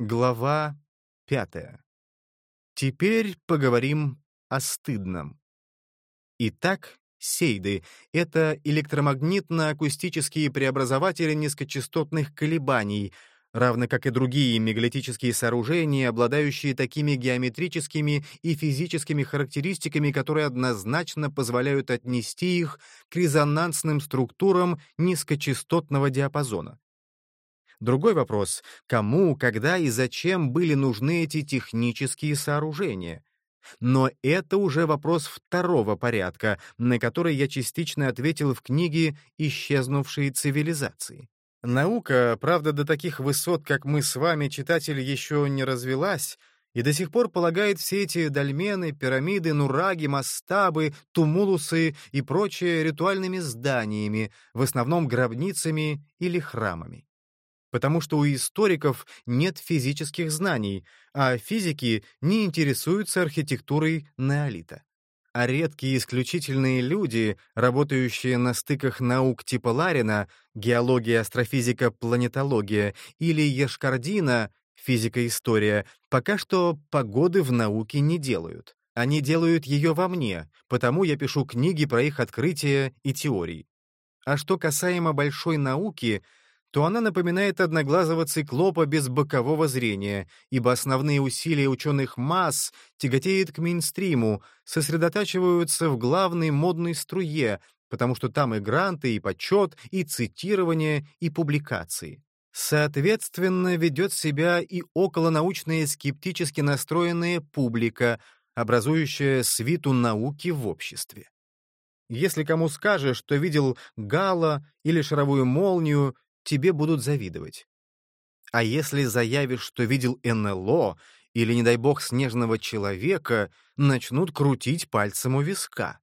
Глава пятая. Теперь поговорим о стыдном. Итак, сейды — это электромагнитно-акустические преобразователи низкочастотных колебаний, равно как и другие мегалитические сооружения, обладающие такими геометрическими и физическими характеристиками, которые однозначно позволяют отнести их к резонансным структурам низкочастотного диапазона. Другой вопрос — кому, когда и зачем были нужны эти технические сооружения? Но это уже вопрос второго порядка, на который я частично ответил в книге «Исчезнувшие цивилизации». Наука, правда, до таких высот, как мы с вами, читатель, еще не развелась, и до сих пор полагает все эти дольмены, пирамиды, нураги, мастабы, тумулусы и прочее ритуальными зданиями, в основном гробницами или храмами потому что у историков нет физических знаний, а физики не интересуются архитектурой неолита. А редкие исключительные люди, работающие на стыках наук типа Ларина, геология, астрофизика, планетология, или Ешкардина, физика-история, пока что погоды в науке не делают. Они делают ее во мне, потому я пишу книги про их открытия и теории. А что касаемо большой науки — то она напоминает одноглазого циклопа без бокового зрения, ибо основные усилия ученых масс тяготеют к мейнстриму, сосредотачиваются в главной модной струе, потому что там и гранты, и почет, и цитирование, и публикации. Соответственно, ведет себя и околонаучная скептически настроенная публика, образующая свиту науки в обществе. Если кому скажешь, что видел Гала или шаровую молнию, тебе будут завидовать. А если заявишь, что видел НЛО или, не дай бог, снежного человека, начнут крутить пальцем у виска.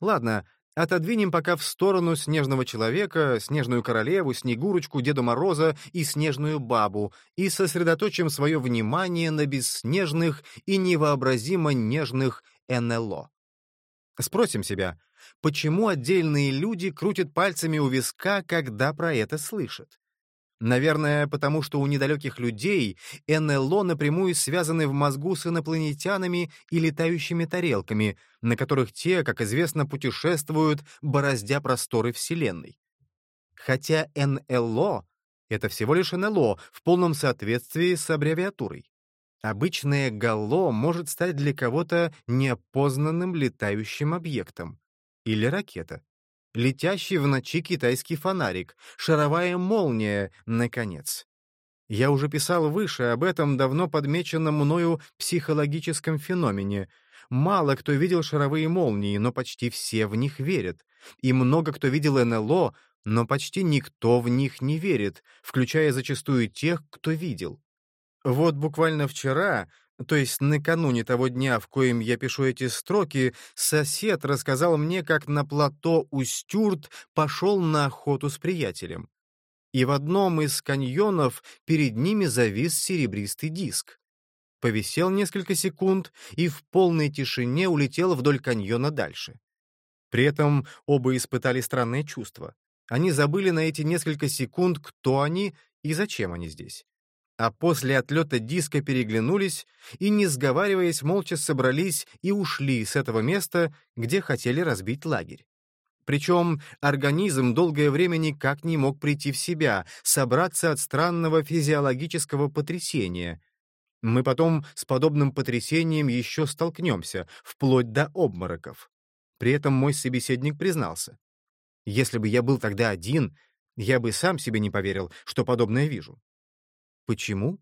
Ладно, отодвинем пока в сторону снежного человека, снежную королеву, снегурочку, Деда Мороза и снежную бабу и сосредоточим свое внимание на бесснежных и невообразимо нежных НЛО. Спросим себя, почему отдельные люди крутят пальцами у виска, когда про это слышат? Наверное, потому что у недалеких людей НЛО напрямую связаны в мозгу с инопланетянами и летающими тарелками, на которых те, как известно, путешествуют, бороздя просторы Вселенной. Хотя НЛО — это всего лишь НЛО в полном соответствии с аббревиатурой. Обычное галло может стать для кого-то неопознанным летающим объектом. Или ракета. Летящий в ночи китайский фонарик, шаровая молния, наконец. Я уже писал выше об этом давно подмеченном мною психологическом феномене. Мало кто видел шаровые молнии, но почти все в них верят. И много кто видел НЛО, но почти никто в них не верит, включая зачастую тех, кто видел. Вот буквально вчера, то есть накануне того дня, в коем я пишу эти строки, сосед рассказал мне, как на плато Устюрт пошел на охоту с приятелем. И в одном из каньонов перед ними завис серебристый диск. Повисел несколько секунд и в полной тишине улетел вдоль каньона дальше. При этом оба испытали странное чувство. Они забыли на эти несколько секунд, кто они и зачем они здесь а после отлета диска переглянулись и, не сговариваясь, молча собрались и ушли с этого места, где хотели разбить лагерь. Причем организм долгое время никак не мог прийти в себя, собраться от странного физиологического потрясения. Мы потом с подобным потрясением еще столкнемся, вплоть до обмороков. При этом мой собеседник признался. Если бы я был тогда один, я бы сам себе не поверил, что подобное вижу. Почему?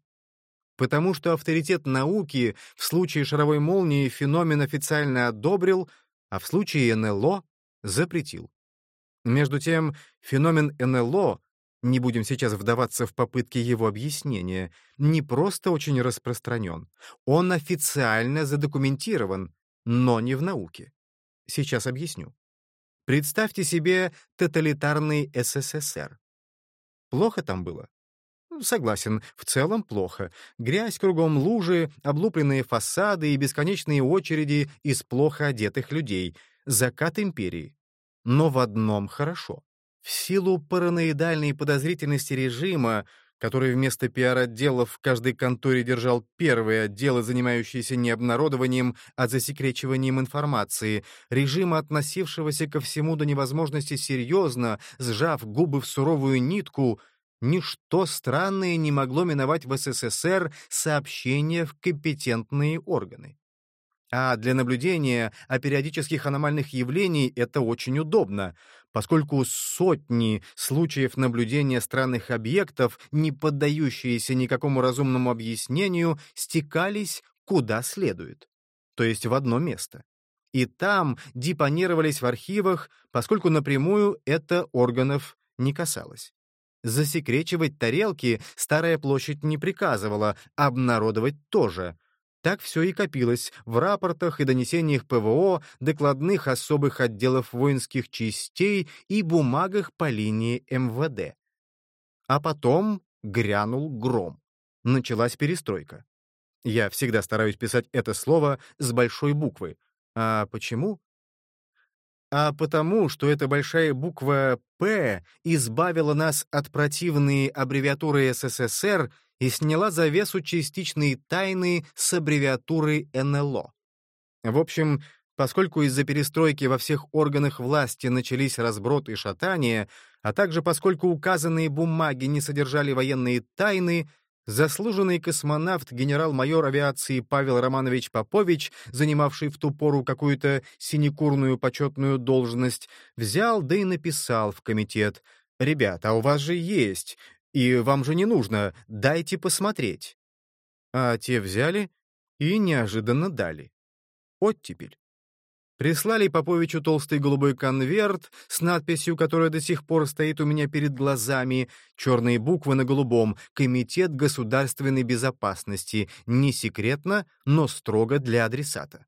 Потому что авторитет науки в случае шаровой молнии феномен официально одобрил, а в случае НЛО запретил. Между тем, феномен НЛО, не будем сейчас вдаваться в попытки его объяснения, не просто очень распространен. Он официально задокументирован, но не в науке. Сейчас объясню. Представьте себе тоталитарный СССР. Плохо там было? Согласен, в целом плохо. Грязь кругом лужи, облупленные фасады и бесконечные очереди из плохо одетых людей. Закат империи. Но в одном хорошо. В силу параноидальной подозрительности режима, который вместо пиар-отделов в каждой конторе держал первые отделы, занимающиеся не обнародованием, а засекречиванием информации, режима, относившегося ко всему до невозможности серьезно, сжав губы в суровую нитку, ничто странное не могло миновать в СССР сообщения в компетентные органы. А для наблюдения о периодических аномальных явлений это очень удобно, поскольку сотни случаев наблюдения странных объектов, не поддающиеся никакому разумному объяснению, стекались куда следует, то есть в одно место. И там депонировались в архивах, поскольку напрямую это органов не касалось. Засекречивать тарелки Старая площадь не приказывала, обнародовать тоже — так все и копилось в рапортах и донесениях ПВО, докладных особых отделов воинских частей и бумагах по линии МВД. А потом грянул гром. Началась перестройка. Я всегда стараюсь писать это слово с большой буквы. А почему? А потому, что эта большая буква «П» избавила нас от противной аббревиатуры СССР и сняла завесу частичной тайны с аббревиатуры НЛО. В общем, поскольку из-за перестройки во всех органах власти начались разброд и шатания, а также поскольку указанные бумаги не содержали военные тайны, заслуженный космонавт генерал-майор авиации Павел Романович Попович, занимавший в ту пору какую-то синекурную почетную должность, взял да и написал в комитет «Ребята, а у вас же есть, и вам же не нужно, дайте посмотреть». А те взяли и неожиданно дали. Оттепель. Прислали Поповичу толстый голубой конверт с надписью, которая до сих пор стоит у меня перед глазами, черные буквы на голубом «Комитет государственной безопасности», не секретно, но строго для адресата.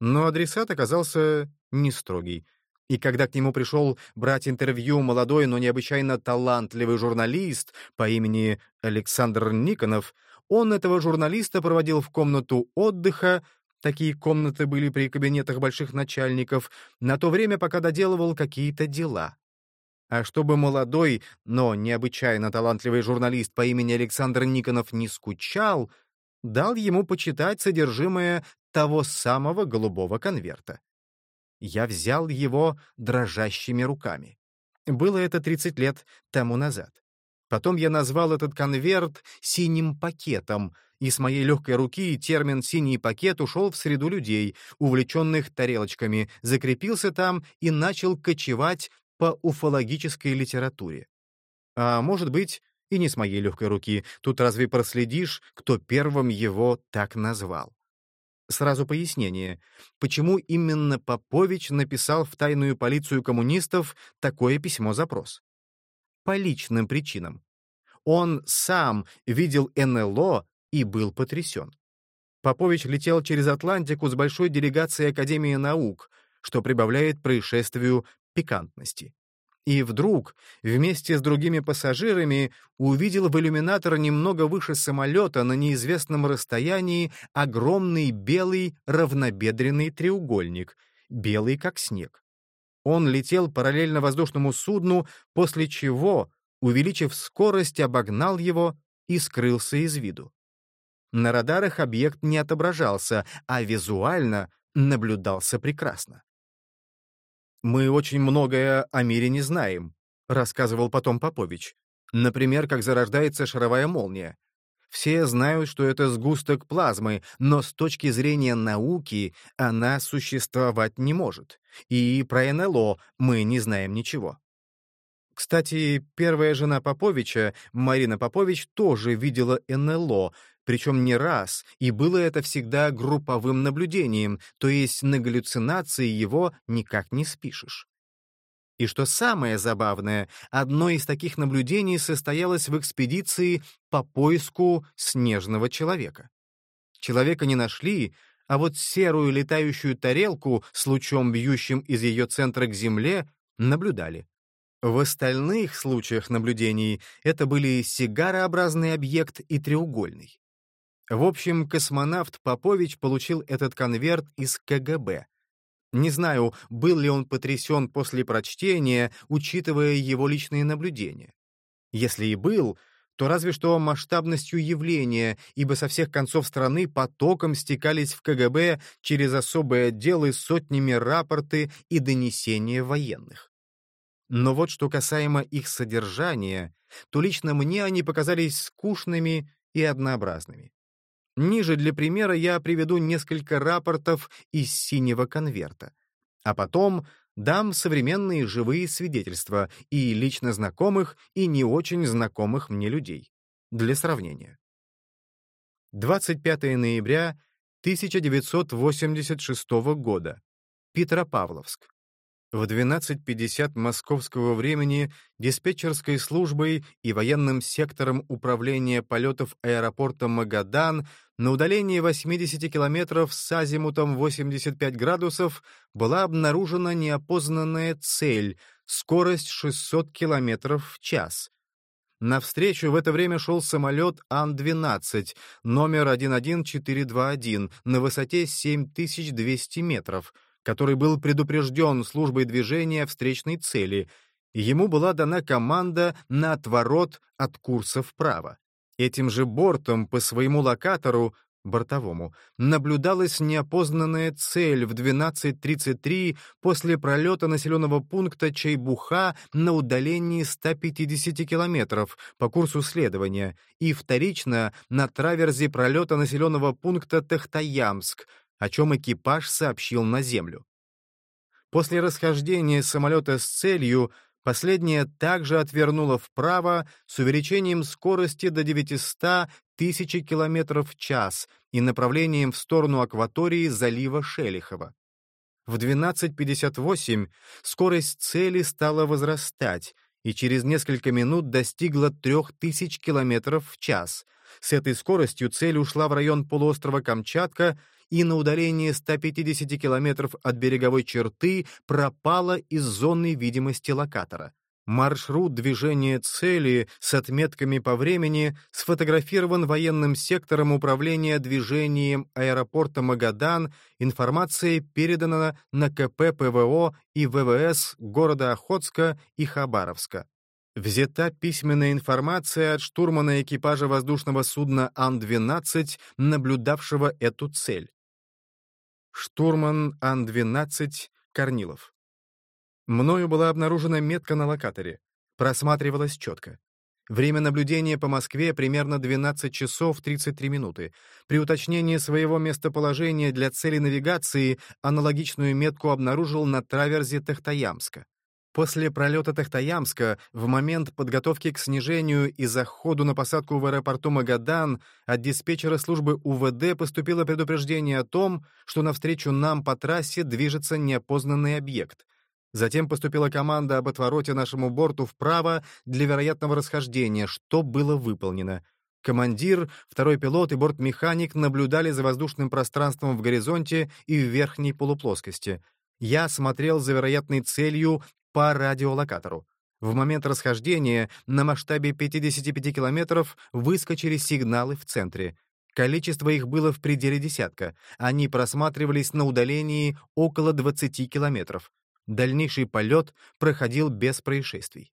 Но адресат оказался не строгий. И когда к нему пришел брать интервью молодой, но необычайно талантливый журналист по имени Александр Никонов, он этого журналиста проводил в комнату отдыха, такие комнаты были при кабинетах больших начальников, на то время, пока доделывал какие-то дела. А чтобы молодой, но необычайно талантливый журналист по имени Александр Никонов не скучал, дал ему почитать содержимое того самого голубого конверта. Я взял его дрожащими руками. Было это 30 лет тому назад. Потом я назвал этот конверт «синим пакетом», и с моей легкой руки термин «синий пакет» ушел в среду людей, увлеченных тарелочками, закрепился там и начал кочевать по уфологической литературе. А может быть, и не с моей легкой руки, тут разве проследишь, кто первым его так назвал? Сразу пояснение. Почему именно Попович написал в тайную полицию коммунистов такое письмо-запрос? По личным причинам. Он сам видел НЛО и был потрясен. Попович летел через Атлантику с большой делегацией Академии наук, что прибавляет происшествию пикантности. И вдруг, вместе с другими пассажирами, увидел в иллюминатор немного выше самолета на неизвестном расстоянии огромный белый равнобедренный треугольник, белый как снег. Он летел параллельно воздушному судну, после чего, увеличив скорость, обогнал его и скрылся из виду. На радарах объект не отображался, а визуально наблюдался прекрасно. «Мы очень многое о мире не знаем», — рассказывал потом Попович. «Например, как зарождается шаровая молния. Все знают, что это сгусток плазмы, но с точки зрения науки она существовать не может. И про НЛО мы не знаем ничего. Кстати, первая жена Поповича, Марина Попович, тоже видела НЛО, причем не раз, и было это всегда групповым наблюдением, то есть на галлюцинации его никак не спишешь. И что самое забавное, одно из таких наблюдений состоялось в экспедиции по поиску снежного человека. Человека не нашли, а вот серую летающую тарелку с лучом, бьющим из ее центра к земле, наблюдали. В остальных случаях наблюдений это были сигарообразный объект и треугольный. В общем, космонавт Попович получил этот конверт из КГБ. Не знаю, был ли он потрясен после прочтения, учитывая его личные наблюдения. Если и был, то разве что масштабностью явления, ибо со всех концов страны потоком стекались в КГБ через особые отделы сотнями рапорты и донесения военных. Но вот что касаемо их содержания, то лично мне они показались скучными и однообразными. Ниже для примера я приведу несколько рапортов из синего конверта. А потом дам современные живые свидетельства и лично знакомых, и не очень знакомых мне людей. Для сравнения. 25 ноября 1986 года. Петропавловск. В 12.50 московского времени диспетчерской службой и военным сектором управления полетов аэропорта Магадан на удалении 80 километров с азимутом 85 градусов была обнаружена неопознанная цель — скорость 600 километров в час. Навстречу в это время шел самолет Ан-12, номер 11421, на высоте 7200 метров — который был предупрежден службой движения встречной цели, и ему была дана команда на отворот от курса вправо. Этим же бортом по своему локатору, бортовому, наблюдалась неопознанная цель в 12.33 после пролета населенного пункта Чайбуха на удалении 150 километров по курсу следования и вторично на траверзе пролета населенного пункта Тахтаямск, о чем экипаж сообщил на землю. После расхождения самолета с целью последняя также отвернула вправо с увеличением скорости до 900 тысяч км в час и направлением в сторону акватории залива Шелихова. В 12.58 скорость цели стала возрастать и через несколько минут достигла 3000 км в час. С этой скоростью цель ушла в район полуострова Камчатка и на удалении 150 километров от береговой черты пропала из зоны видимости локатора. Маршрут движения цели с отметками по времени сфотографирован военным сектором управления движением аэропорта Магадан, информация передана на КП ПВО и ВВС города Охотска и Хабаровска. Взята письменная информация от штурмана экипажа воздушного судна Ан-12, наблюдавшего эту цель. Штурман Ан-12 Корнилов. Мною была обнаружена метка на локаторе. Просматривалась четко. Время наблюдения по Москве примерно 12 часов 33 минуты. При уточнении своего местоположения для цели навигации аналогичную метку обнаружил на траверзе Тахтаямска. После пролета Тахтаямска, в момент подготовки к снижению и заходу на посадку в аэропорту Магадан, от диспетчера службы УВД поступило предупреждение о том, что навстречу нам по трассе движется неопознанный объект. Затем поступила команда об отвороте нашему борту вправо для вероятного расхождения, что было выполнено. Командир, второй пилот и бортмеханик наблюдали за воздушным пространством в горизонте и в верхней полуплоскости. Я смотрел за вероятной целью по радиолокатору. В момент расхождения на масштабе 55 километров выскочили сигналы в центре. Количество их было в пределе десятка. Они просматривались на удалении около 20 километров. Дальнейший полет проходил без происшествий.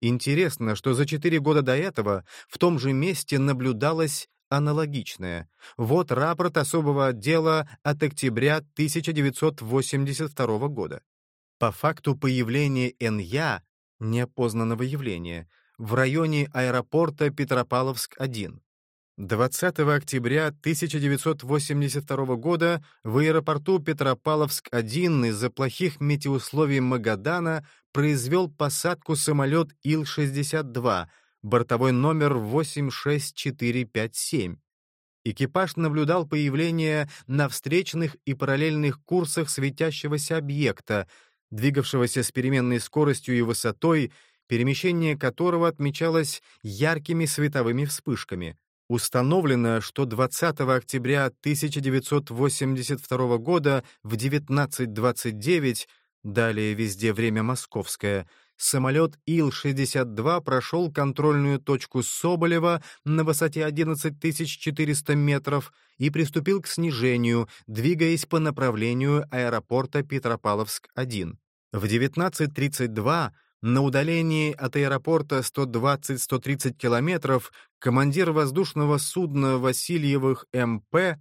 Интересно, что за четыре года до этого в том же месте наблюдалось аналогичное. Вот рапорт особого отдела от октября 1982 года. По факту появления НЯ, неопознанного явления, в районе аэропорта Петропавловск-1. 20 октября 1982 года в аэропорту Петропавловск-1 из-за плохих метеоусловий Магадана произвел посадку самолет Ил-62, бортовой номер 86457. Экипаж наблюдал появление на встречных и параллельных курсах светящегося объекта — двигавшегося с переменной скоростью и высотой, перемещение которого отмечалось яркими световыми вспышками. Установлено, что 20 октября 1982 года в 19.29, далее везде время московское, самолет Ил-62 прошел контрольную точку Соболева на высоте 11400 метров и приступил к снижению, двигаясь по направлению аэропорта Петропавловск-1. В 19.32 на удалении от аэропорта 120-130 километров командир воздушного судна Васильевых МП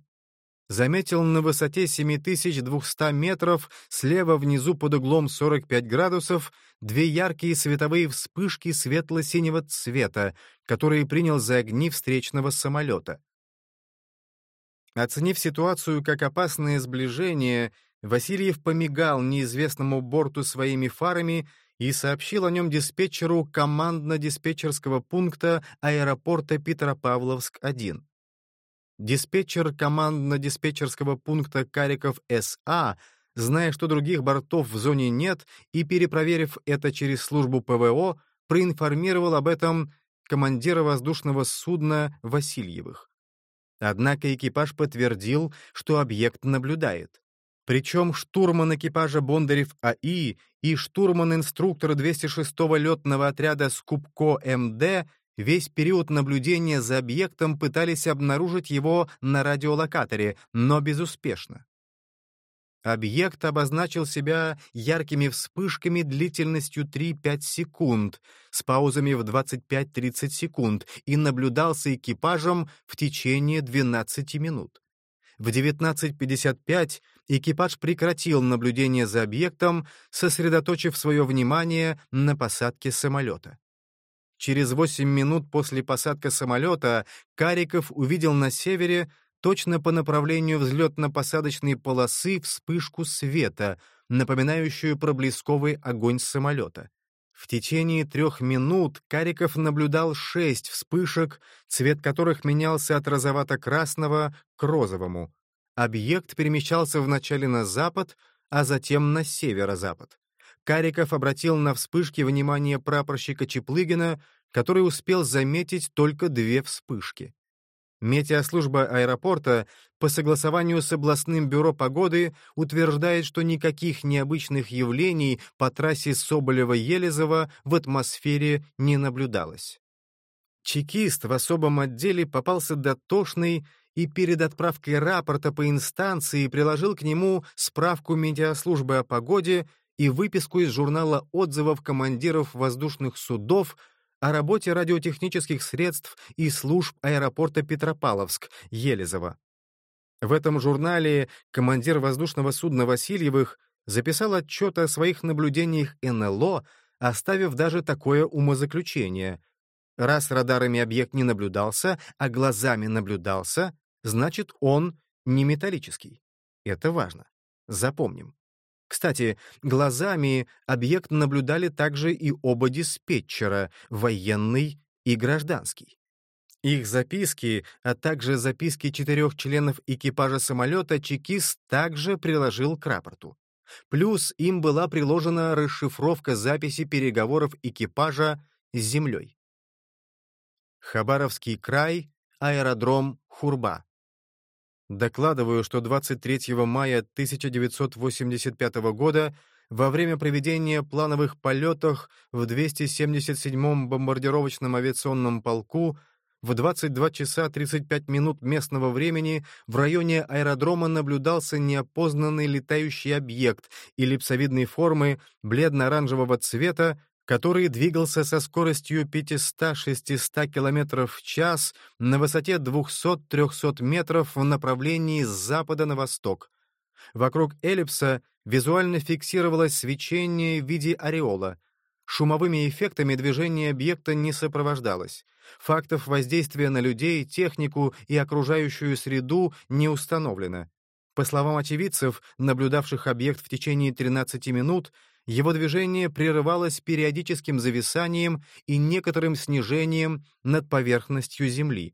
заметил на высоте 7200 метров слева внизу под углом 45 градусов две яркие световые вспышки светло-синего цвета, которые принял за огни встречного самолета. Оценив ситуацию как опасное сближение, Васильев помигал неизвестному борту своими фарами и сообщил о нем диспетчеру командно-диспетчерского пункта аэропорта Петропавловск-1. Диспетчер командно-диспетчерского пункта Кариков СА, зная, что других бортов в зоне нет, и перепроверив это через службу ПВО, проинформировал об этом командира воздушного судна Васильевых. Однако экипаж подтвердил, что объект наблюдает. Причем штурман экипажа Бондарев АИ и штурман-инструктор 206-го летного отряда Скупко МД весь период наблюдения за объектом пытались обнаружить его на радиолокаторе, но безуспешно. Объект обозначил себя яркими вспышками длительностью 3-5 секунд, с паузами в 25-30 секунд, и наблюдался экипажем в течение 12 минут. В 19.55 экипаж прекратил наблюдение за объектом, сосредоточив свое внимание на посадке самолета. Через 8 минут после посадки самолета Кариков увидел на севере, точно по направлению взлетно-посадочной полосы, вспышку света, напоминающую проблесковый огонь самолета. В течение трех минут Кариков наблюдал шесть вспышек, цвет которых менялся от розовато-красного к розовому. Объект перемещался вначале на запад, а затем на северо-запад. Кариков обратил на вспышки внимание прапорщика Чеплыгина, который успел заметить только две вспышки. Метеослужба аэропорта по согласованию с областным бюро погоды утверждает, что никаких необычных явлений по трассе Соболева-Елизова в атмосфере не наблюдалось. Чекист в особом отделе попался дотошный и перед отправкой рапорта по инстанции приложил к нему справку медиаслужбы о погоде и выписку из журнала отзывов командиров воздушных судов о работе радиотехнических средств и служб аэропорта Петропавловск, Елизово. В этом журнале командир воздушного судна Васильевых записал отчет о своих наблюдениях НЛО, оставив даже такое умозаключение. Раз радарами объект не наблюдался, а глазами наблюдался, значит, он не металлический. Это важно. Запомним. Кстати, глазами объект наблюдали также и оба диспетчера, военный и гражданский. Их записки, а также записки четырех членов экипажа самолета чекист также приложил к рапорту. Плюс им была приложена расшифровка записи переговоров экипажа с землей. Хабаровский край, аэродром Хурба. Докладываю, что 23 мая 1985 года во время проведения плановых полетов в 277-м бомбардировочном авиационном полку в 22 часа 35 минут местного времени в районе аэродрома наблюдался неопознанный летающий объект эллипсовидной формы бледно-оранжевого цвета, который двигался со скоростью 500-600 км в час на высоте 200-300 метров в направлении с запада на восток. Вокруг эллипса визуально фиксировалось свечение в виде ореола. Шумовыми эффектами движение объекта не сопровождалось. Фактов воздействия на людей, технику и окружающую среду не установлено. По словам очевидцев, наблюдавших объект в течение 13 минут, его движение прерывалось периодическим зависанием и некоторым снижением над поверхностью Земли.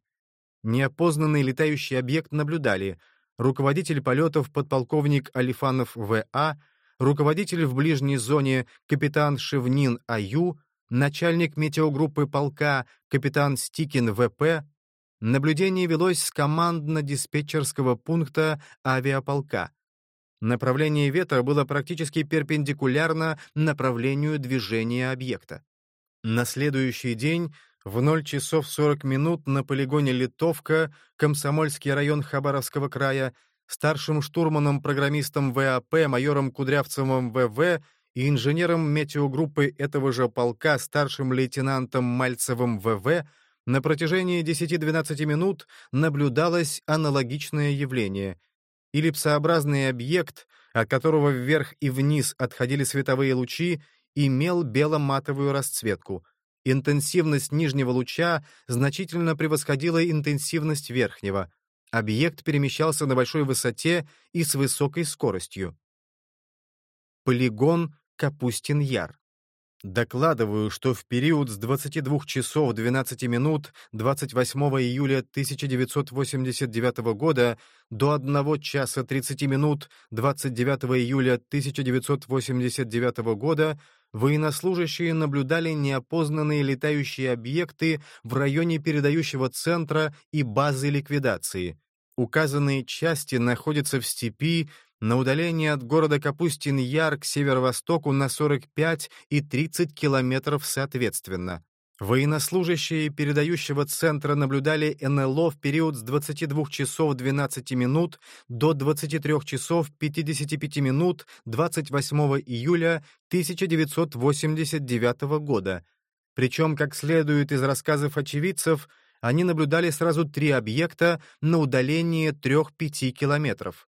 Неопознанный летающий объект наблюдали руководитель полетов подполковник Алифанов В.А., руководитель в ближней зоне капитан Шевнин А.Ю., начальник метеогруппы полка капитан Стикин В.П., Наблюдение велось с командно-диспетчерского пункта авиаполка. Направление ветра было практически перпендикулярно направлению движения объекта. На следующий день в 0 часов 40 минут на полигоне Литовка, Комсомольский район Хабаровского края, старшим штурманом-программистом ВАП майором Кудрявцевым ВВ и инженером метеогруппы этого же полка старшим лейтенантом Мальцевым ВВ на протяжении 10-12 минут наблюдалось аналогичное явление. Эллипсообразный объект, от которого вверх и вниз отходили световые лучи, имел бело-матовую расцветку. Интенсивность нижнего луча значительно превосходила интенсивность верхнего. Объект перемещался на большой высоте и с высокой скоростью. Полигон Капустин-Яр. Докладываю, что в период с 22 часов 12 минут 28 июля 1989 года до 1 часа 30 минут 29 июля 1989 года военнослужащие наблюдали неопознанные летающие объекты в районе передающего центра и базы ликвидации. Указанные части находятся в степи на удалении от города Капустин-Яр к северо-востоку на 45 и 30 километров соответственно. Военнослужащие передающего центра наблюдали НЛО в период с 22 часов 12 минут до 23 часов 55 минут 28 июля 1989 года. Причем, как следует из рассказов очевидцев, они наблюдали сразу три объекта на удалении 3-5 километров.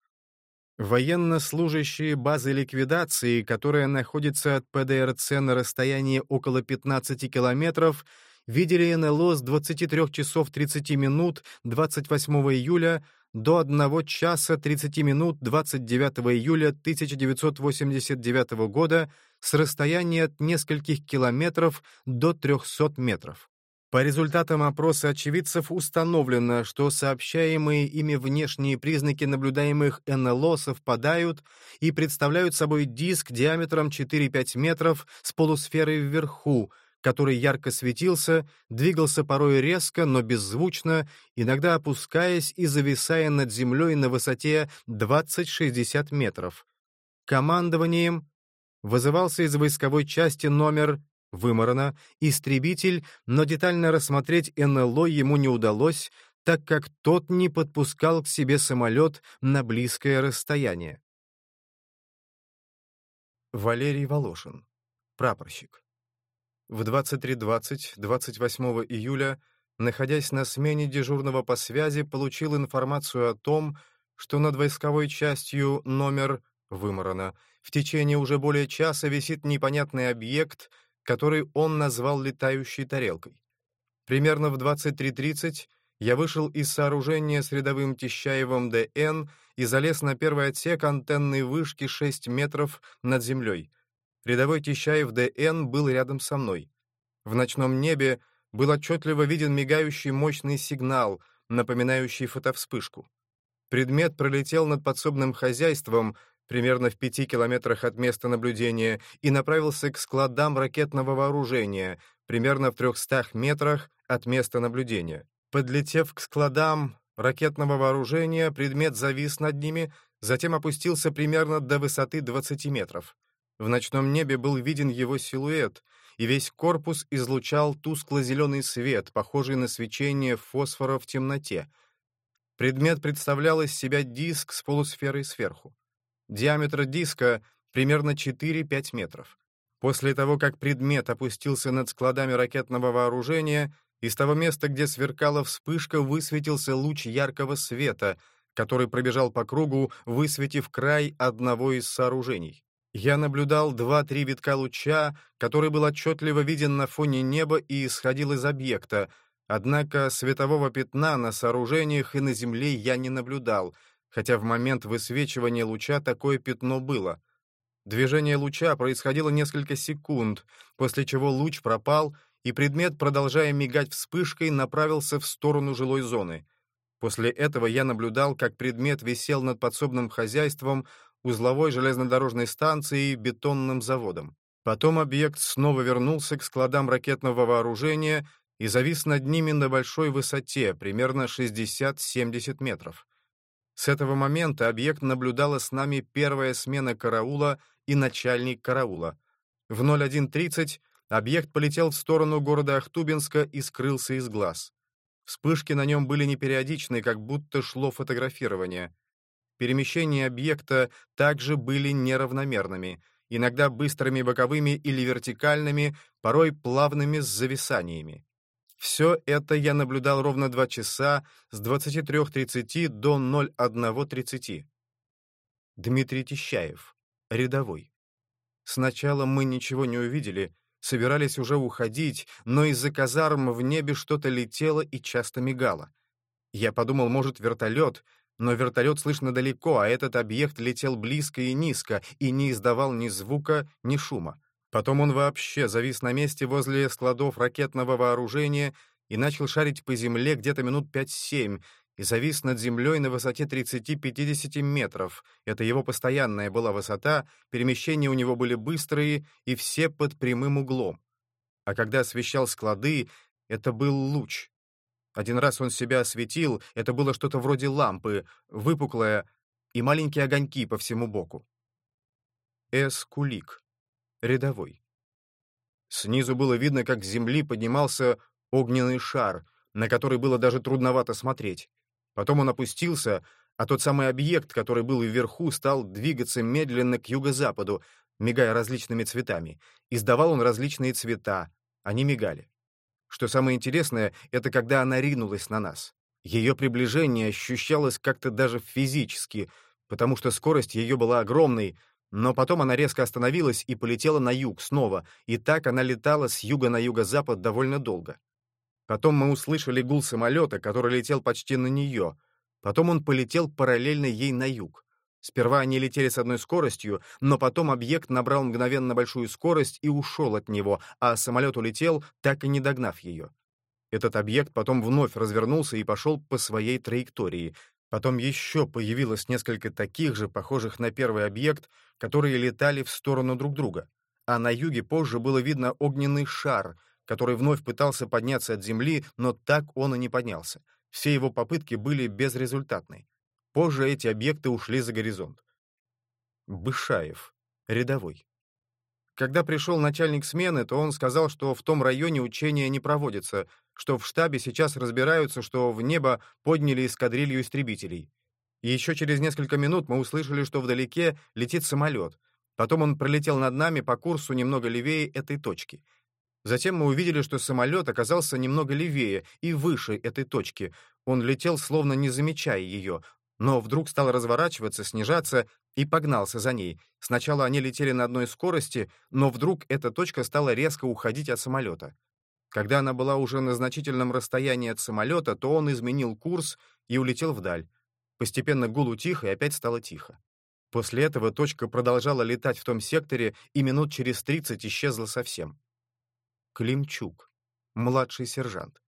Военнослужащие базы ликвидации, которая находится от ПДРЦ на расстоянии около 15 километров, видели НЛО с 23 часов 30 минут 28 июля до 1 часа 30 минут 29 июля 1989 года с расстояния от нескольких километров до 300 метров. По результатам опроса очевидцев установлено, что сообщаемые ими внешние признаки наблюдаемых НЛО совпадают и представляют собой диск диаметром 4-5 метров с полусферой вверху, который ярко светился, двигался порой резко, но беззвучно, иногда опускаясь и зависая над землей на высоте 20-60 метров. Командованием вызывался из войсковой части номер выморано, истребитель, но детально рассмотреть НЛО ему не удалось, так как тот не подпускал к себе самолет на близкое расстояние. Валерий Волошин. Прапорщик. В 23.20 28 июля, находясь на смене дежурного по связи, получил информацию о том, что над войсковой частью номер выморано в течение уже более часа висит непонятный объект — который он назвал летающей тарелкой. Примерно в 23.30 я вышел из сооружения с рядовым Тищаевым ДН и залез на первый отсек антенной вышки 6 метров над землей. Рядовой Тищаев ДН был рядом со мной. В ночном небе был отчетливо виден мигающий мощный сигнал, напоминающий фотовспышку. Предмет пролетел над подсобным хозяйством, примерно в пяти километрах от места наблюдения, и направился к складам ракетного вооружения, примерно в трехстах метрах от места наблюдения. Подлетев к складам ракетного вооружения, предмет завис над ними, затем опустился примерно до высоты 20 метров. В ночном небе был виден его силуэт, и весь корпус излучал тускло-зеленый свет, похожий на свечение фосфора в темноте. Предмет представлял из себя диск с полусферой сверху. Диаметр диска примерно 4-5 метров. После того, как предмет опустился над складами ракетного вооружения, из того места, где сверкала вспышка, высветился луч яркого света, который пробежал по кругу, высветив край одного из сооружений. Я наблюдал два-три витка луча, который был отчетливо виден на фоне неба и исходил из объекта, однако светового пятна на сооружениях и на земле я не наблюдал — хотя в момент высвечивания луча такое пятно было. Движение луча происходило несколько секунд, после чего луч пропал, и предмет, продолжая мигать вспышкой, направился в сторону жилой зоны. После этого я наблюдал, как предмет висел над подсобным хозяйством, узловой железнодорожной станцией, бетонным заводом. Потом объект снова вернулся к складам ракетного вооружения и завис над ними на большой высоте, примерно 60-70 метров. С этого момента объект наблюдала с нами первая смена караула и начальник караула. В 01.30 объект полетел в сторону города Ахтубинска и скрылся из глаз. Вспышки на нем были непериодичны, как будто шло фотографирование. Перемещения объекта также были неравномерными, иногда быстрыми боковыми или вертикальными, порой плавными с зависаниями. Все это я наблюдал ровно два часа с 23.30 до 01.30. Дмитрий Тищаев, рядовой. Сначала мы ничего не увидели, собирались уже уходить, но из-за казарм в небе что-то летело и часто мигало. Я подумал, может, вертолет, но вертолет слышно далеко, а этот объект летел близко и низко и не издавал ни звука, ни шума. Потом он вообще завис на месте возле складов ракетного вооружения и начал шарить по земле где-то минут 5-7, и завис над землей на высоте 30-50 метров. Это его постоянная была высота, перемещения у него были быстрые и все под прямым углом. А когда освещал склады, это был луч. Один раз он себя осветил, это было что-то вроде лампы, выпуклое, и маленькие огоньки по всему боку. С. Рядовой. Снизу было видно, как с земли поднимался огненный шар, на который было даже трудновато смотреть. Потом он опустился, а тот самый объект, который был вверху, стал двигаться медленно к юго-западу, мигая различными цветами. Издавал он различные цвета, они мигали. Что самое интересное, это когда она ринулась на нас. Ее приближение ощущалось как-то даже физически, потому что скорость ее была огромной, но потом она резко остановилась и полетела на юг снова, и так она летала с юга на юго-запад довольно долго. Потом мы услышали гул самолета, который летел почти на нее. Потом он полетел параллельно ей на юг. Сперва они летели с одной скоростью, но потом объект набрал мгновенно большую скорость и ушел от него, а самолет улетел, так и не догнав ее. Этот объект потом вновь развернулся и пошел по своей траектории. Потом еще появилось несколько таких же, похожих на первый объект, которые летали в сторону друг друга. А на юге позже было видно огненный шар, который вновь пытался подняться от земли, но так он и не поднялся. Все его попытки были безрезультатны. Позже эти объекты ушли за горизонт. Бышаев. Рядовой. Когда пришел начальник смены, то он сказал, что в том районе учения не проводятся, что в штабе сейчас разбираются, что в небо подняли эскадрилью истребителей. И еще через несколько минут мы услышали, что вдалеке летит самолет. Потом он пролетел над нами по курсу немного левее этой точки — Затем мы увидели, что самолет оказался немного левее и выше этой точки. Он летел, словно не замечая ее, но вдруг стал разворачиваться, снижаться и погнался за ней. Сначала они летели на одной скорости, но вдруг эта точка стала резко уходить от самолета. Когда она была уже на значительном расстоянии от самолета, то он изменил курс и улетел вдаль. Постепенно гул утих, и опять стало тихо. После этого точка продолжала летать в том секторе и минут через 30 исчезла совсем. Климчук, младший сержант.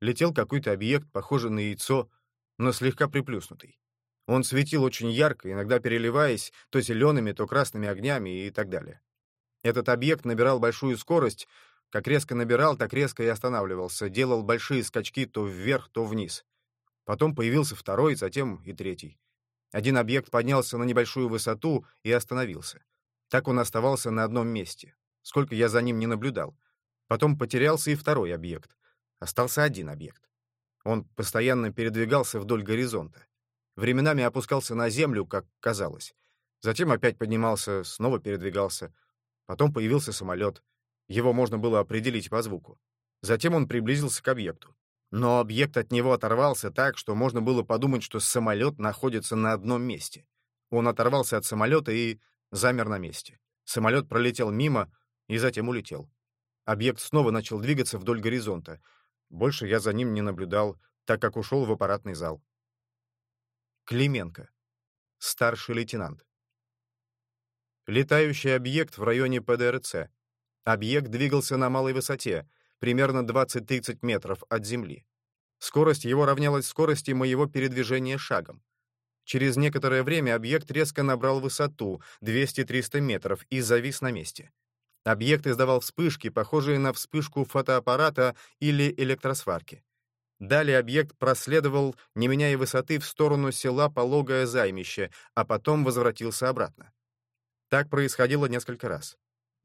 Летел какой-то объект, похожий на яйцо, но слегка приплюснутый. Он светил очень ярко, иногда переливаясь то зелеными, то красными огнями и так далее. Этот объект набирал большую скорость, как резко набирал, так резко и останавливался, делал большие скачки то вверх, то вниз. Потом появился второй, затем и третий. Один объект поднялся на небольшую высоту и остановился. Так он оставался на одном месте сколько я за ним не наблюдал. Потом потерялся и второй объект. Остался один объект. Он постоянно передвигался вдоль горизонта. Временами опускался на землю, как казалось. Затем опять поднимался, снова передвигался. Потом появился самолет. Его можно было определить по звуку. Затем он приблизился к объекту. Но объект от него оторвался так, что можно было подумать, что самолет находится на одном месте. Он оторвался от самолета и замер на месте. Самолет пролетел мимо, и затем улетел. Объект снова начал двигаться вдоль горизонта. Больше я за ним не наблюдал, так как ушел в аппаратный зал. Клименко. Старший лейтенант. Летающий объект в районе ПДРЦ. Объект двигался на малой высоте, примерно 20-30 метров от Земли. Скорость его равнялась скорости моего передвижения шагом. Через некоторое время объект резко набрал высоту 200-300 метров и завис на месте. Объект издавал вспышки, похожие на вспышку фотоаппарата или электросварки. Далее объект проследовал, не меняя высоты, в сторону села Пологое Займище, а потом возвратился обратно. Так происходило несколько раз.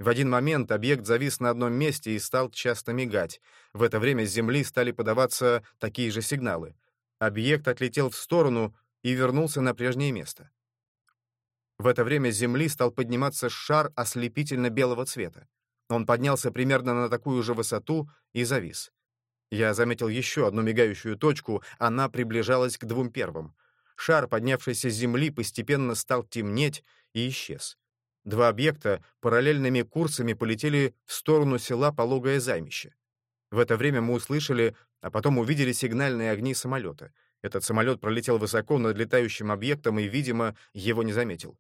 В один момент объект завис на одном месте и стал часто мигать. В это время с Земли стали подаваться такие же сигналы. Объект отлетел в сторону и вернулся на прежнее место. В это время с Земли стал подниматься шар ослепительно-белого цвета. Он поднялся примерно на такую же высоту и завис. Я заметил еще одну мигающую точку, она приближалась к двум первым. Шар, поднявшийся с Земли, постепенно стал темнеть и исчез. Два объекта параллельными курсами полетели в сторону села Пологое займище. В это время мы услышали, а потом увидели сигнальные огни самолета. Этот самолет пролетел высоко над летающим объектом и, видимо, его не заметил.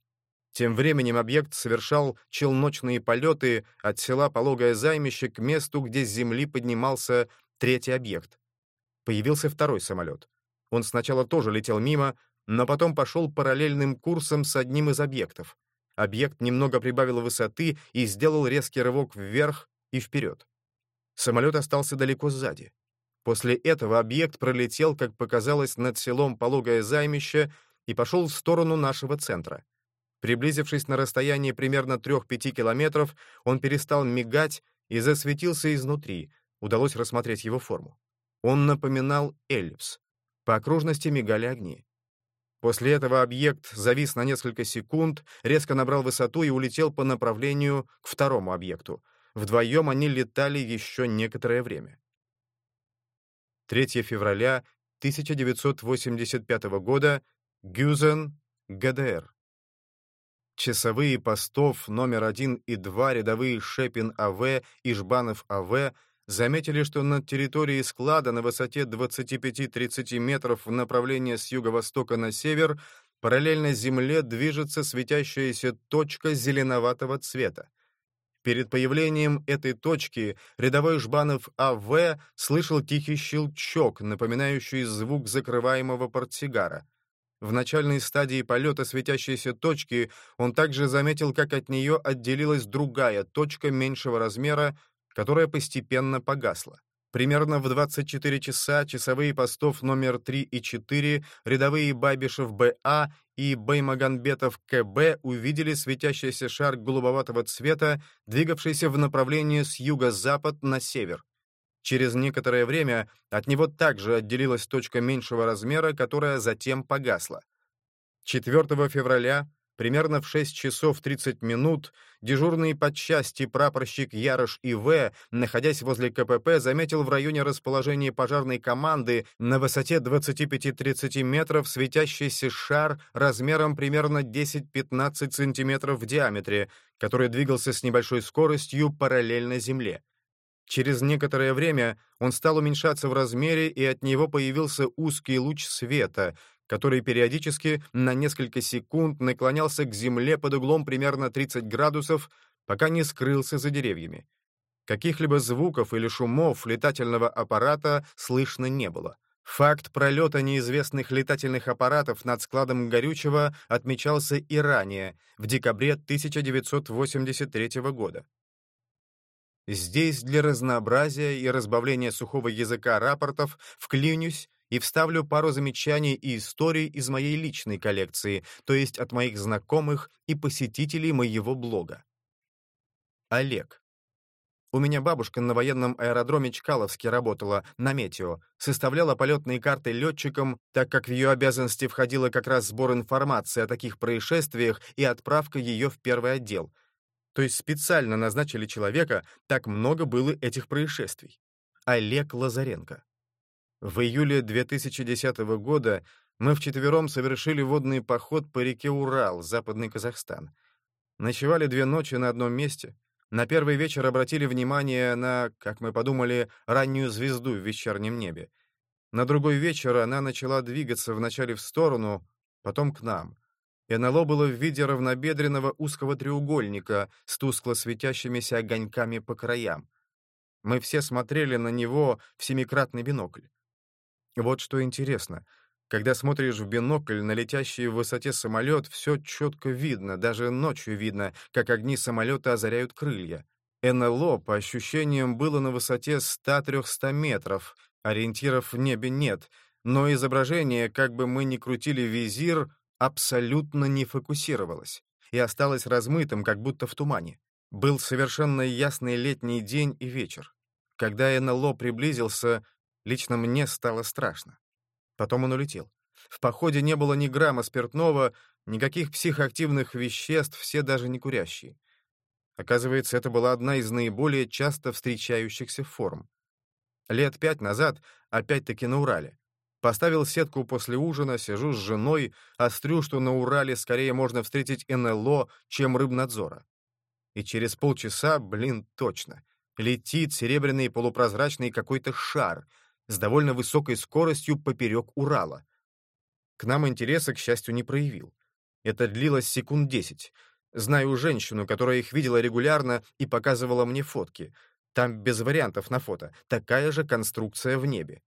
Тем временем объект совершал челночные полеты от села Пологое займище к месту, где с земли поднимался третий объект. Появился второй самолет. Он сначала тоже летел мимо, но потом пошел параллельным курсом с одним из объектов. Объект немного прибавил высоты и сделал резкий рывок вверх и вперед. Самолет остался далеко сзади. После этого объект пролетел, как показалось, над селом Пологое займище и пошел в сторону нашего центра. Приблизившись на расстояние примерно 3-5 километров, он перестал мигать и засветился изнутри, удалось рассмотреть его форму. Он напоминал эллипс. По окружности мигали огни. После этого объект завис на несколько секунд, резко набрал высоту и улетел по направлению к второму объекту. Вдвоем они летали еще некоторое время. 3 февраля 1985 года, Гюзен, ГДР. Часовые постов номер 1 и 2 рядовые Шепин АВ и Жбанов АВ заметили, что над территорией склада на высоте 25-30 метров в направлении с юго-востока на север параллельно земле движется светящаяся точка зеленоватого цвета. Перед появлением этой точки рядовой Жбанов А.В. слышал тихий щелчок, напоминающий звук закрываемого портсигара. В начальной стадии полета светящейся точки он также заметил, как от нее отделилась другая точка меньшего размера, которая постепенно погасла. Примерно в 24 часа часовые постов номер 3 и 4, рядовые Бабишев Б.А. и Баймаганбетов К.Б. увидели светящийся шар голубоватого цвета, двигавшийся в направлении с юго-запад на север. Через некоторое время от него также отделилась точка меньшего размера, которая затем погасла. 4 февраля Примерно в 6 часов 30 минут дежурный подчасти прапорщик Ярош И.В., находясь возле КПП, заметил в районе расположения пожарной команды на высоте 25-30 метров светящийся шар размером примерно 10-15 сантиметров в диаметре, который двигался с небольшой скоростью параллельно Земле. Через некоторое время он стал уменьшаться в размере, и от него появился узкий луч света, который периодически на несколько секунд наклонялся к земле под углом примерно 30 градусов, пока не скрылся за деревьями. Каких-либо звуков или шумов летательного аппарата слышно не было. Факт пролета неизвестных летательных аппаратов над складом горючего отмечался и ранее, в декабре 1983 года. Здесь для разнообразия и разбавления сухого языка рапортов вклинюсь и вставлю пару замечаний и историй из моей личной коллекции, то есть от моих знакомых и посетителей моего блога. Олег. У меня бабушка на военном аэродроме Чкаловске работала, на метео, составляла полетные карты летчикам, так как в ее обязанности входило как раз сбор информации о таких происшествиях и отправка ее в первый отдел. То есть специально назначили человека, так много было этих происшествий. Олег Лазаренко. В июле 2010 года мы вчетвером совершили водный поход по реке Урал, западный Казахстан. Ночевали две ночи на одном месте. На первый вечер обратили внимание на, как мы подумали, раннюю звезду в вечернем небе. На другой вечер она начала двигаться вначале в сторону, потом к нам. НЛО было в виде равнобедренного узкого треугольника с тускло светящимися огоньками по краям. Мы все смотрели на него в семикратный бинокль. Вот что интересно. Когда смотришь в бинокль на летящий в высоте самолет, все четко видно, даже ночью видно, как огни самолета озаряют крылья. НЛО, по ощущениям, было на высоте 100-300 метров, ориентиров в небе нет, но изображение, как бы мы ни крутили визир, абсолютно не фокусировалось и осталось размытым, как будто в тумане. Был совершенно ясный летний день и вечер. Когда НЛО приблизился, Лично мне стало страшно. Потом он улетел. В походе не было ни грамма спиртного, никаких психоактивных веществ, все даже не курящие. Оказывается, это была одна из наиболее часто встречающихся форм. Лет пять назад, опять-таки на Урале. Поставил сетку после ужина, сижу с женой, острю, что на Урале скорее можно встретить НЛО, чем рыбнадзора. И через полчаса, блин, точно, летит серебряный полупрозрачный какой-то шар с довольно высокой скоростью поперек Урала. К нам интереса, к счастью, не проявил. Это длилось секунд десять. Знаю женщину, которая их видела регулярно и показывала мне фотки. Там без вариантов на фото. Такая же конструкция в небе.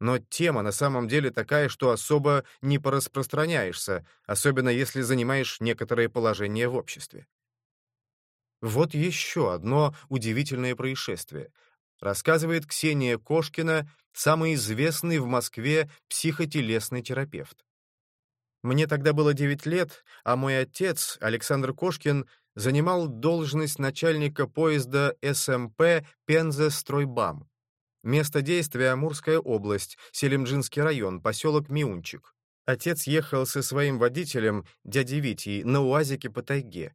Но тема на самом деле такая, что особо не пораспространяешься, особенно если занимаешь некоторое положение в обществе. Вот еще одно удивительное происшествие. Рассказывает Ксения Кошкина, самый известный в Москве психотелесный терапевт. Мне тогда было 9 лет, а мой отец, Александр Кошкин, занимал должность начальника поезда СМП «Пенза-Стройбам». Место действия — Амурская область, Селимджинский район, поселок Миунчик. Отец ехал со своим водителем, дядей Витей, на УАЗике по тайге.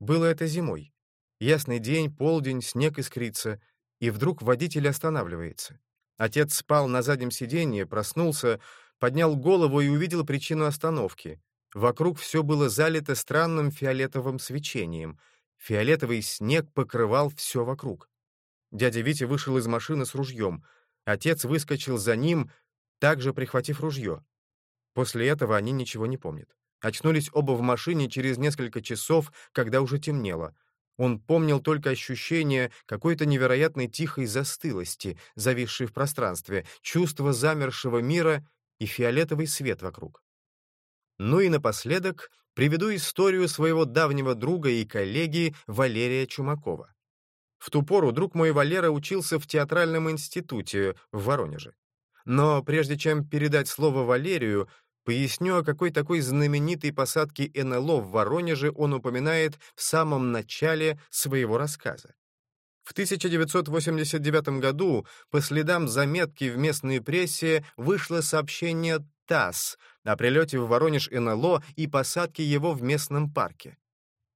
Было это зимой. Ясный день, полдень, снег искрится, и вдруг водитель останавливается. Отец спал на заднем сиденье, проснулся, поднял голову и увидел причину остановки. Вокруг все было залито странным фиолетовым свечением. Фиолетовый снег покрывал все вокруг. Дядя Витя вышел из машины с ружьем. Отец выскочил за ним, также прихватив ружье. После этого они ничего не помнят. Очнулись оба в машине через несколько часов, когда уже темнело. Он помнил только ощущение какой-то невероятной тихой застылости, зависшей в пространстве, чувство замершего мира и фиолетовый свет вокруг. Ну и напоследок приведу историю своего давнего друга и коллеги Валерия Чумакова. В ту пору друг мой Валера учился в театральном институте в Воронеже. Но прежде чем передать слово Валерию, поясню, о какой такой знаменитой посадке НЛО в Воронеже он упоминает в самом начале своего рассказа. В 1989 году по следам заметки в местной прессе вышло сообщение ТАСС о прилете в Воронеж НЛО и посадке его в местном парке.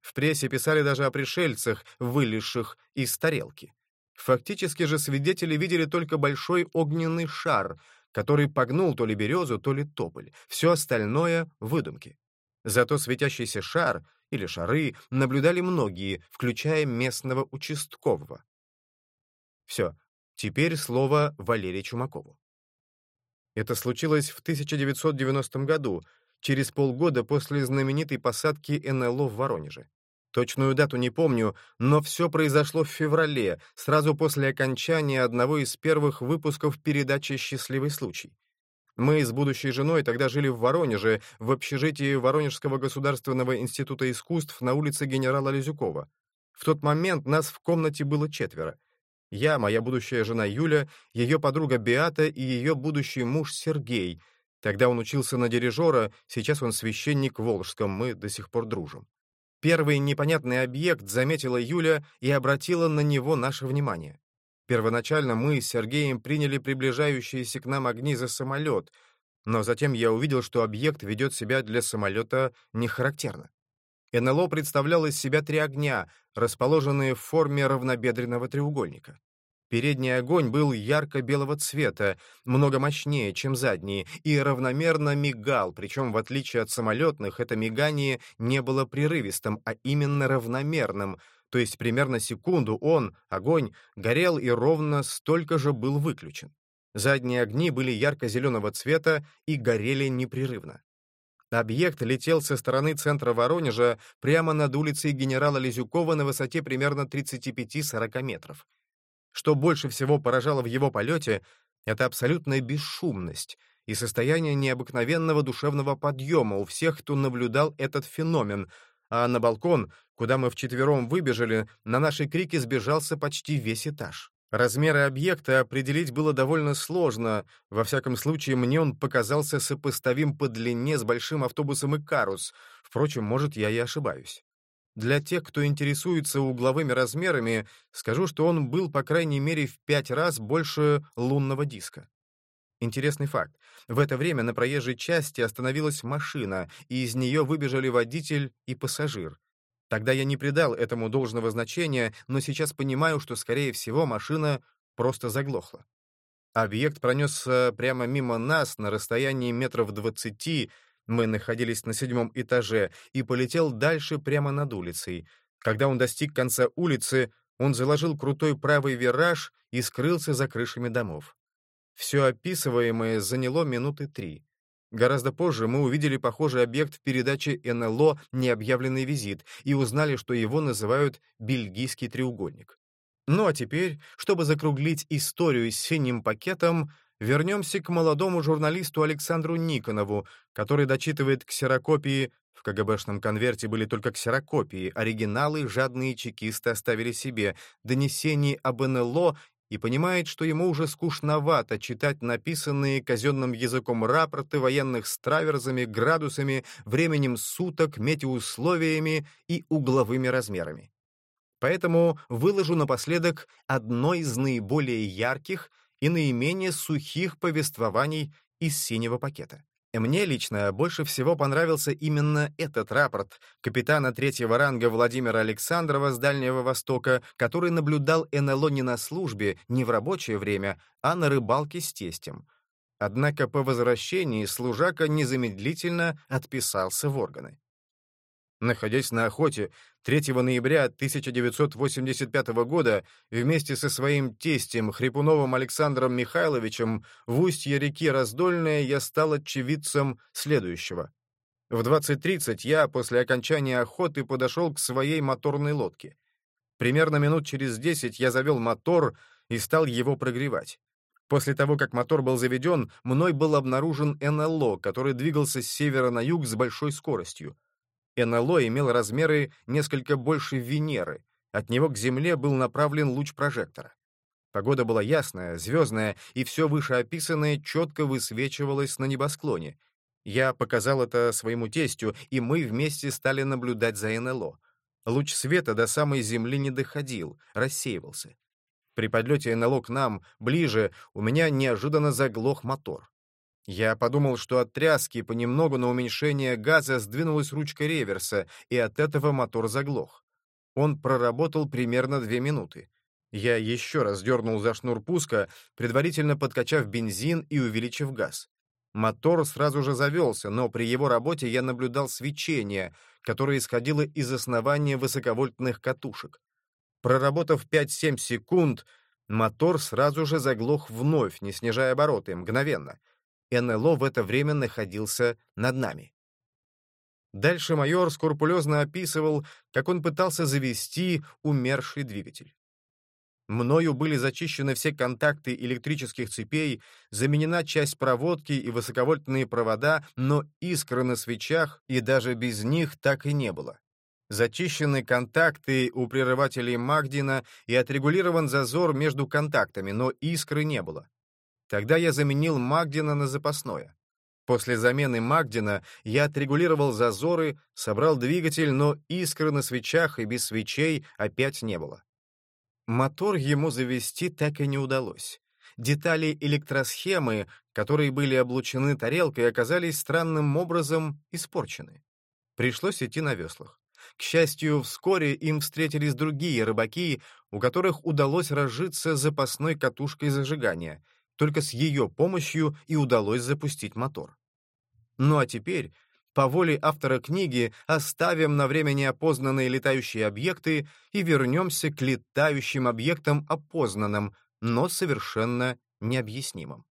В прессе писали даже о пришельцах, вылезших из тарелки. Фактически же свидетели видели только большой огненный шар, который погнул то ли березу, то ли тополь. Все остальное — выдумки. Зато светящийся шар или шары наблюдали многие, включая местного участкового. Все, теперь слово Валерию Чумакову. Это случилось в 1990 году, через полгода после знаменитой посадки НЛО в Воронеже. Точную дату не помню, но все произошло в феврале, сразу после окончания одного из первых выпусков передачи «Счастливый случай». Мы с будущей женой тогда жили в Воронеже, в общежитии Воронежского государственного института искусств на улице генерала Лизюкова. В тот момент нас в комнате было четверо. Я, моя будущая жена Юля, ее подруга Беата и ее будущий муж Сергей. Тогда он учился на дирижера, сейчас он священник в Волжском, мы до сих пор дружим. Первый непонятный объект заметила Юля и обратила на него наше внимание. Первоначально мы с Сергеем приняли приближающиеся к нам огни за самолет, но затем я увидел, что объект ведет себя для самолета нехарактерно. НЛО представлял из себя три огня, расположенные в форме равнобедренного треугольника. Передний огонь был ярко-белого цвета, много мощнее, чем задний, и равномерно мигал, причем, в отличие от самолетных, это мигание не было прерывистым, а именно равномерным, то есть примерно секунду он, огонь, горел и ровно столько же был выключен. Задние огни были ярко-зеленого цвета и горели непрерывно. Объект летел со стороны центра Воронежа прямо над улицей генерала Лизюкова на высоте примерно 35-40 метров. Что больше всего поражало в его полете, это абсолютная бесшумность и состояние необыкновенного душевного подъема у всех, кто наблюдал этот феномен, а на балкон, куда мы вчетвером выбежали, на наши крики сбежался почти весь этаж. Размеры объекта определить было довольно сложно, во всяком случае мне он показался сопоставим по длине с большим автобусом «Икарус», впрочем, может, я и ошибаюсь. Для тех, кто интересуется угловыми размерами, скажу, что он был, по крайней мере, в пять раз больше лунного диска. Интересный факт. В это время на проезжей части остановилась машина, и из нее выбежали водитель и пассажир. Тогда я не придал этому должного значения, но сейчас понимаю, что, скорее всего, машина просто заглохла. Объект пронесся прямо мимо нас на расстоянии метров двадцати, мы находились на седьмом этаже, и полетел дальше прямо над улицей. Когда он достиг конца улицы, он заложил крутой правый вираж и скрылся за крышами домов. Все описываемое заняло минуты три. Гораздо позже мы увидели похожий объект в передаче НЛО «Необъявленный визит» и узнали, что его называют «бельгийский треугольник». Ну а теперь, чтобы закруглить историю с синим пакетом, вернемся к молодому журналисту Александру Никонову, который дочитывает ксерокопии. В КГБшном конверте были только ксерокопии, оригиналы жадные чекисты оставили себе, донесений об НЛО. И понимает, что ему уже скучновато читать написанные казенным языком рапорты военных с траверзами, градусами, временем суток, метеоусловиями и угловыми размерами. Поэтому выложу напоследок одно из наиболее ярких и наименее сухих повествований из синего пакета. Мне лично больше всего понравился именно этот рапорт капитана третьего ранга Владимира Александрова с Дальнего Востока, который наблюдал НЛО не на службе, не в рабочее время, а на рыбалке с тестем. Однако по возвращении служака незамедлительно отписался в органы. Находясь на охоте 3 ноября 1985 года вместе со своим тестем Хрипуновым Александром Михайловичем в устье реки Раздольная я стал очевидцем следующего. В 20.30 я после окончания охоты подошел к своей моторной лодке. Примерно минут через 10 я завел мотор и стал его прогревать. После того, как мотор был заведен, мной был обнаружен НЛО, который двигался с севера на юг с большой скоростью. НЛО имел размеры несколько больше Венеры. От него к Земле был направлен луч прожектора. Погода была ясная, звездная, и все вышеописанное четко высвечивалось на небосклоне. Я показал это своему тестю, и мы вместе стали наблюдать за НЛО. Луч света до самой Земли не доходил, рассеивался. При подлете НЛО к нам, ближе, у меня неожиданно заглох мотор. Я подумал, что от тряски понемногу на уменьшение газа сдвинулась ручка реверса, и от этого мотор заглох. Он проработал примерно две минуты. Я еще раз дернул за шнур пуска, предварительно подкачав бензин и увеличив газ. Мотор сразу же завелся, но при его работе я наблюдал свечение, которое исходило из основания высоковольтных катушек. Проработав 5-7 секунд, мотор сразу же заглох вновь, не снижая обороты, мгновенно — НЛО в это время находился над нами. Дальше майор скрупулезно описывал, как он пытался завести умерший двигатель. Мною были зачищены все контакты электрических цепей, заменена часть проводки и высоковольтные провода, но искры на свечах и даже без них так и не было. Зачищены контакты у прерывателей Магдина и отрегулирован зазор между контактами, но искры не было. Тогда я заменил Магдина на запасное. После замены Магдина я отрегулировал зазоры, собрал двигатель, но искры на свечах и без свечей опять не было. Мотор ему завести так и не удалось. Детали электросхемы, которые были облучены тарелкой, оказались странным образом испорчены. Пришлось идти на веслах. К счастью, вскоре им встретились другие рыбаки, у которых удалось разжиться запасной катушкой зажигания — только с ее помощью и удалось запустить мотор. Ну а теперь, по воле автора книги, оставим на время неопознанные летающие объекты и вернемся к летающим объектам опознанным, но совершенно необъяснимым.